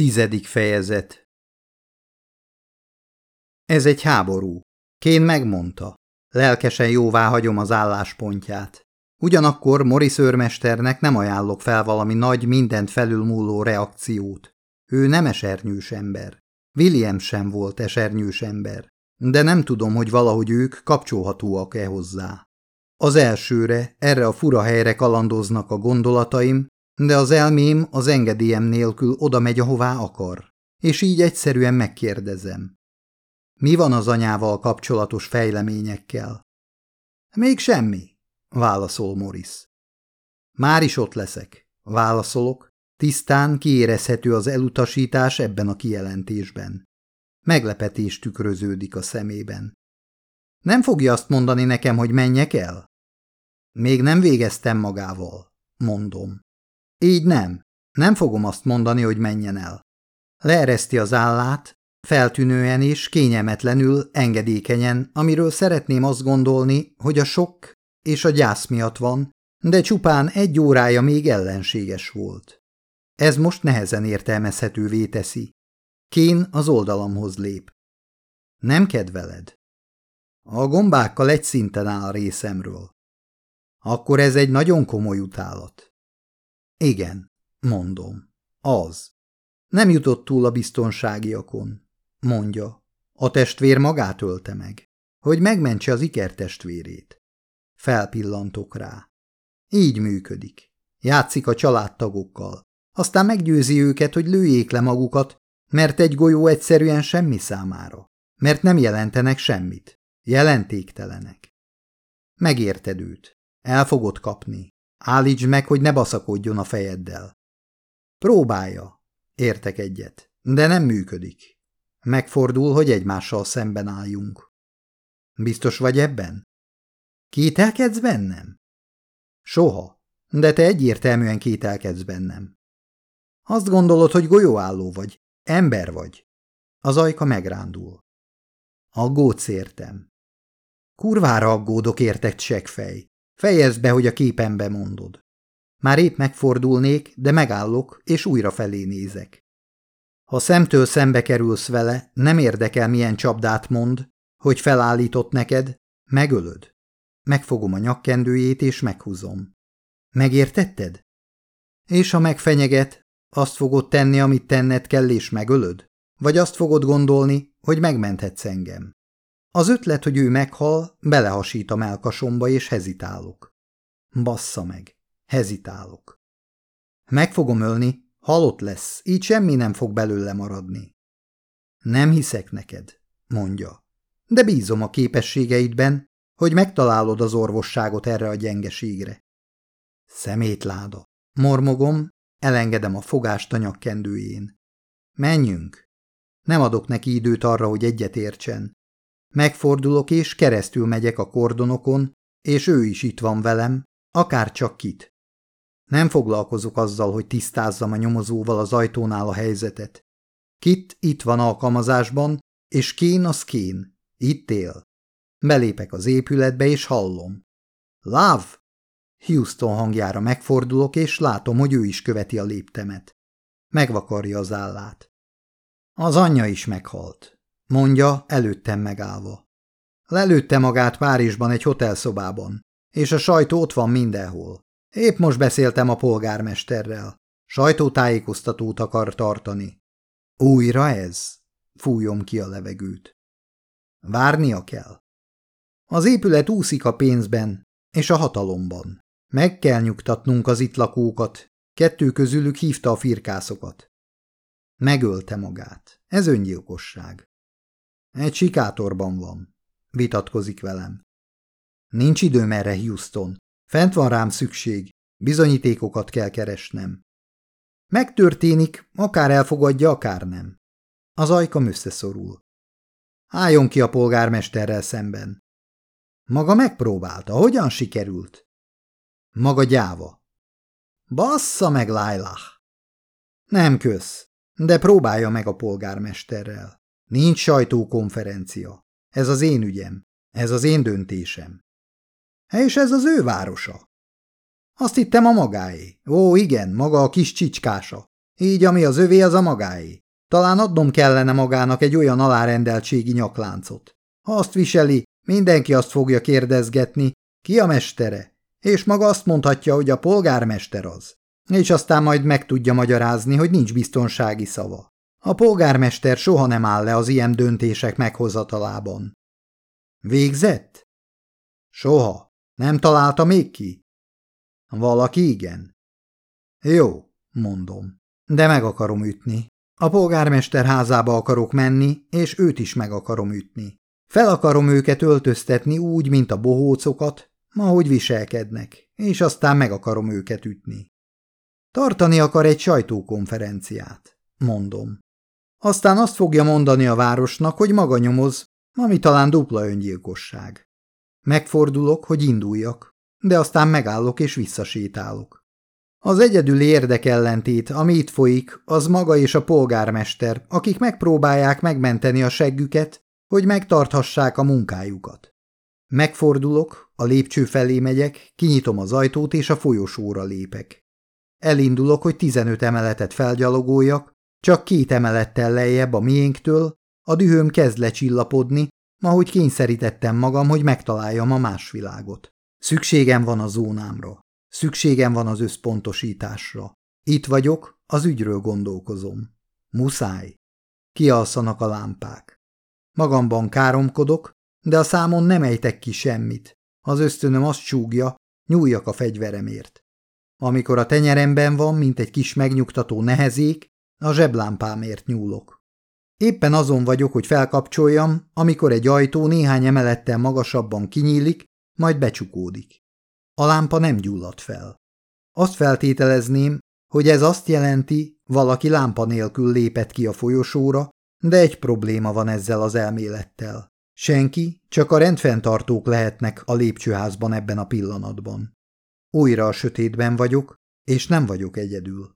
Tizedik fejezet Ez egy háború. Kén megmondta. Lelkesen jóvá hagyom az álláspontját. Ugyanakkor Morris őrmesternek nem ajánlok fel valami nagy, mindent felülmúló reakciót. Ő nem esernyős ember. William sem volt esernyős ember. De nem tudom, hogy valahogy ők kapcsolhatóak-e hozzá. Az elsőre, erre a fura helyre kalandoznak a gondolataim, de az elmém az engedélyem nélkül oda megy, ahová akar, és így egyszerűen megkérdezem. Mi van az anyával kapcsolatos fejleményekkel? Még semmi, válaszol Morris. Már is ott leszek, válaszolok, tisztán kiérezhető az elutasítás ebben a kijelentésben. Meglepetés tükröződik a szemében. Nem fogja azt mondani nekem, hogy menjek el? Még nem végeztem magával, mondom. Így nem. Nem fogom azt mondani, hogy menjen el. Leereszti az állát, feltűnően és kényelmetlenül, engedékenyen, amiről szeretném azt gondolni, hogy a sok és a gyász miatt van, de csupán egy órája még ellenséges volt. Ez most nehezen értelmezhetővé teszi. Kén az oldalamhoz lép. Nem kedveled? A gombákkal egy szinten áll a részemről. Akkor ez egy nagyon komoly utálat. Igen, mondom. Az. Nem jutott túl a biztonságiakon, mondja. A testvér magát ölte meg, hogy megmentse az ikertestvérét. Felpillantok rá. Így működik. Játszik a családtagokkal. Aztán meggyőzi őket, hogy lőjék le magukat, mert egy golyó egyszerűen semmi számára. Mert nem jelentenek semmit. Jelentéktelenek. Megérted őt. El fogod kapni. Állítsd meg, hogy ne baszakodjon a fejeddel. Próbálja. Értek egyet. De nem működik. Megfordul, hogy egymással szemben álljunk. Biztos vagy ebben? Kételkedsz bennem? Soha. De te egyértelműen kételkedsz bennem. Azt gondolod, hogy golyóálló vagy, ember vagy. Az ajka megrándul. Aggódsz értem. Kurvára aggódok értek, csekfej. Fejezd be, hogy a képembe mondod. Már épp megfordulnék, de megállok, és újra felé nézek. Ha szemtől szembe kerülsz vele, nem érdekel, milyen csapdát mond, hogy felállított neked, megölöd. Megfogom a nyakkendőjét, és meghúzom. Megértetted? És ha megfenyeget, azt fogod tenni, amit tenned kell, és megölöd? Vagy azt fogod gondolni, hogy megmenthetsz engem? Az ötlet, hogy ő meghal, belehasít a melkasomba, és hezitálok. Bassza meg, hezitálok. Meg fogom ölni, halott lesz, így semmi nem fog belőle maradni. Nem hiszek neked, mondja, de bízom a képességeidben, hogy megtalálod az orvosságot erre a gyengeségre. Szemétláda. Mormogom, elengedem a fogást a nyakkendőjén. Menjünk. Nem adok neki időt arra, hogy egyet értsen. Megfordulok és keresztül megyek a kordonokon, és ő is itt van velem, akár csak kit. Nem foglalkozok azzal, hogy tisztázzam a nyomozóval az ajtónál a helyzetet. Kit itt van alkalmazásban, és Kén az Kén. Itt él. Belépek az épületbe, és hallom. Love! Houston hangjára megfordulok, és látom, hogy ő is követi a léptemet. Megvakarja az állát. Az anyja is meghalt mondja, előttem megállva. Lelőtte magát Párizsban egy hotelszobában, és a sajtó ott van mindenhol. Épp most beszéltem a polgármesterrel. Sajtótájékoztatót akar tartani. Újra ez? Fújom ki a levegőt. Várnia kell. Az épület úszik a pénzben és a hatalomban. Meg kell nyugtatnunk az itt lakókat. Kettő közülük hívta a firkászokat. Megölte magát. Ez öngyilkosság. Egy sikátorban van. Vitatkozik velem. Nincs időm erre, Houston. Fent van rám szükség. Bizonyítékokat kell keresnem. Megtörténik, akár elfogadja, akár nem. Az ajkam összeszorul. Álljon ki a polgármesterrel szemben. Maga megpróbálta, hogyan sikerült? Maga gyáva. Bassza meg, Lailah! Nem kösz, de próbálja meg a polgármesterrel. Nincs sajtókonferencia. Ez az én ügyem. Ez az én döntésem. És ez az ő városa. Azt hittem a magáé. Ó, igen, maga a kis csicskása. Így ami az övé, az a magáé. Talán adnom kellene magának egy olyan alárendeltségi nyakláncot. Ha azt viseli, mindenki azt fogja kérdezgetni, ki a mestere, és maga azt mondhatja, hogy a polgármester az. És aztán majd meg tudja magyarázni, hogy nincs biztonsági szava. A polgármester soha nem áll le az ilyen döntések meghozatalában. Végzett? Soha. Nem találta még ki? Valaki igen. Jó, mondom. De meg akarom ütni. A polgármester házába akarok menni, és őt is meg akarom ütni. Fel akarom őket öltöztetni úgy, mint a bohócokat, ahogy viselkednek, és aztán meg akarom őket ütni. Tartani akar egy sajtókonferenciát, mondom. Aztán azt fogja mondani a városnak, hogy maga nyomoz, ami talán dupla öngyilkosság. Megfordulok, hogy induljak, de aztán megállok és visszasétálok. Az egyedüli érdekellentét, ami itt folyik, az maga és a polgármester, akik megpróbálják megmenteni a seggüket, hogy megtarthassák a munkájukat. Megfordulok, a lépcső felé megyek, kinyitom az ajtót és a folyosóra lépek. Elindulok, hogy 15 emeletet felgyalogoljak, csak két emelettel lejjebb a miénktől, a dühöm kezd lecsillapodni, ahogy kényszerítettem magam, hogy megtaláljam a más világot. Szükségem van a zónámra. Szükségem van az összpontosításra. Itt vagyok, az ügyről gondolkozom. Muszáj. Kialszanak a lámpák. Magamban káromkodok, de a számon nem ejtek ki semmit. Az ösztönöm azt csúgja, nyúljak a fegyveremért. Amikor a tenyeremben van, mint egy kis megnyugtató nehezék, a zseblámpámért nyúlok. Éppen azon vagyok, hogy felkapcsoljam, amikor egy ajtó néhány emelettel magasabban kinyílik, majd becsukódik. A lámpa nem gyullad fel. Azt feltételezném, hogy ez azt jelenti, valaki lámpa nélkül lépett ki a folyosóra, de egy probléma van ezzel az elmélettel. Senki, csak a rendfenntartók lehetnek a lépcsőházban ebben a pillanatban. Újra a sötétben vagyok, és nem vagyok egyedül.